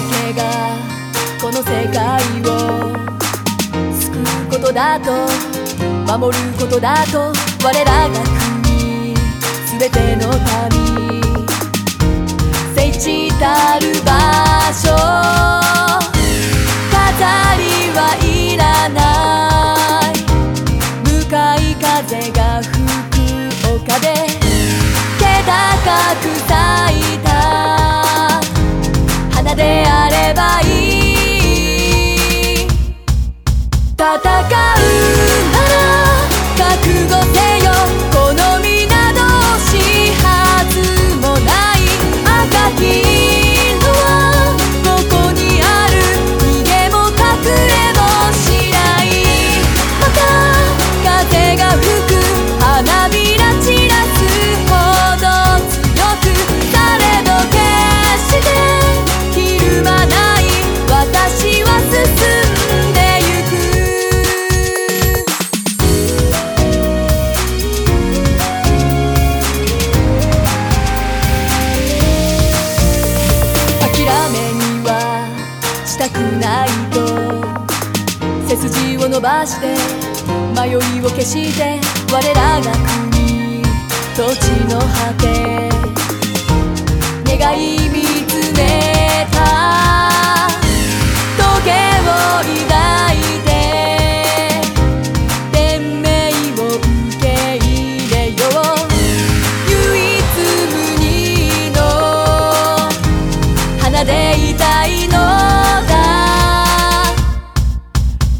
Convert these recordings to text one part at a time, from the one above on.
けがこの世界を救うことだと守ることだと我らが国全ての民。であればいい。戦い筋を伸ばして迷いを消して我らが国土地の果て。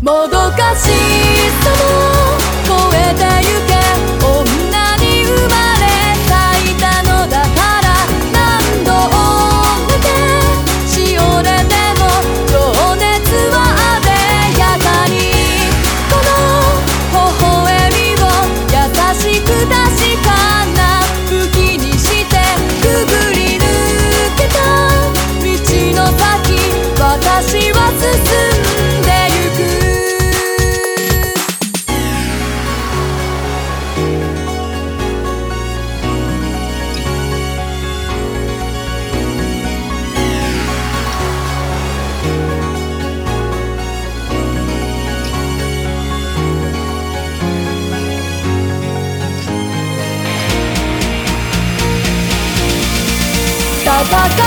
もどかしさも超えて暖か